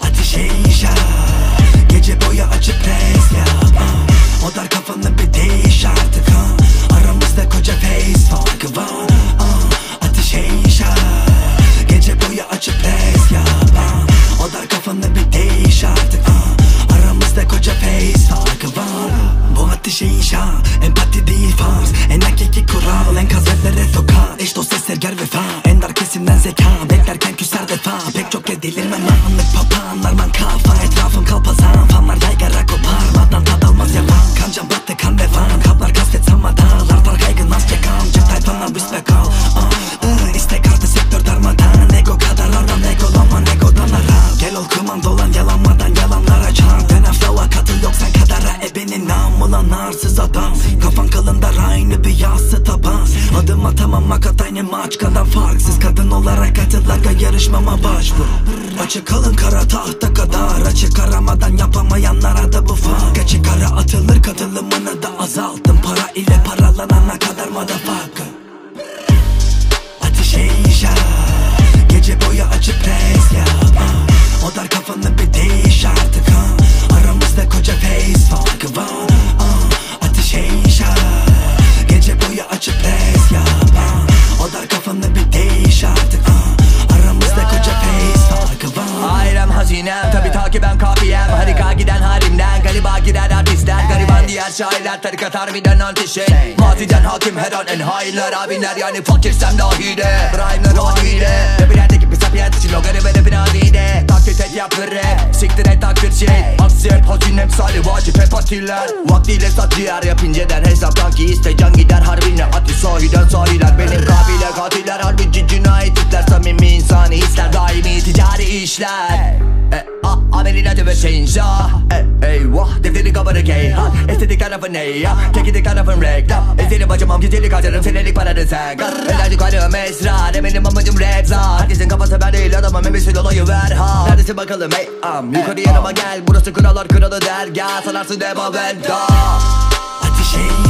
Ateşe inşa Gece boyu açıp ah. O dar kafanı bir değiş artık ha Aramızda koca face var ah. Ateşe inşa Gece boyu açıp pres yap ah. O dar kafanı bir değiş artık ah. Aramızda koca face farkı var Bu ateşe inşa Empati değil farz En hakiki kural En kazetlere sokar Eş dost ses serger vefa En dar kesimden zeka. Beklerken küser defa Pek çok edilirmem anlık papağanlar man kafa Etrafım kalpazan. Fanlar yaygara koparmadan tad almaz yapan Kancam battı kan ve van Kaplar kastet sanma dağlar. Var kaygın az çekan Cep tayfanlar büsve kal. Uh, uh, İstek artı sektör darmadan. Ego kadar adam egolaman egodan ara Gel ol kumandolan yalanmadan yalanlara çarp Dönem flow'a katıl yoksa kadara Ebenin namılan arsız adam. Kafan kalın dar aynı bir yassı taban Adım atamam makat aynı maç. Kadar farksız Kadın olarak atılaka yarışmama başvur. Açık kalın kara tahta kadar. Açık aramadan yapamayanlara Diğer şairler tarikat harbiden anti şey Maziden hakim her an en hainler. Abinler Yani fakirsem dahi de Rhyme'ler haliyle Rapilerdeki pis sapiyet için o garibe rapin adide. Taklit et yap bir rap Siktir et tak bir şey Aksi hep hazin emsali vacip hep atiller. Vaktiyle sat ciğer yap inceden hesaptan ki iste can gider harbine Ati sahiden sahiler benim kabile katiller. Harbici cinayet tipler samimi insani hisler. Daimi ticari işler a, amelin acı ve şeyinşa e, Eyvah defteri kabarık eyhan Estetik tarafın ne ya? Tekidik tarafın reklam. Ezeli bacımam güzellik harcarım senelik paranı sen. Kal Helal yukarı esrar Eminim amacım rap zar. Herkesin kafası ben değil adamım emesil olayı ver ha Neredesin bakalım ey am? Yukarı yanıma gel burası krallar kralı dergah. Sanarsın dema venda Ateşe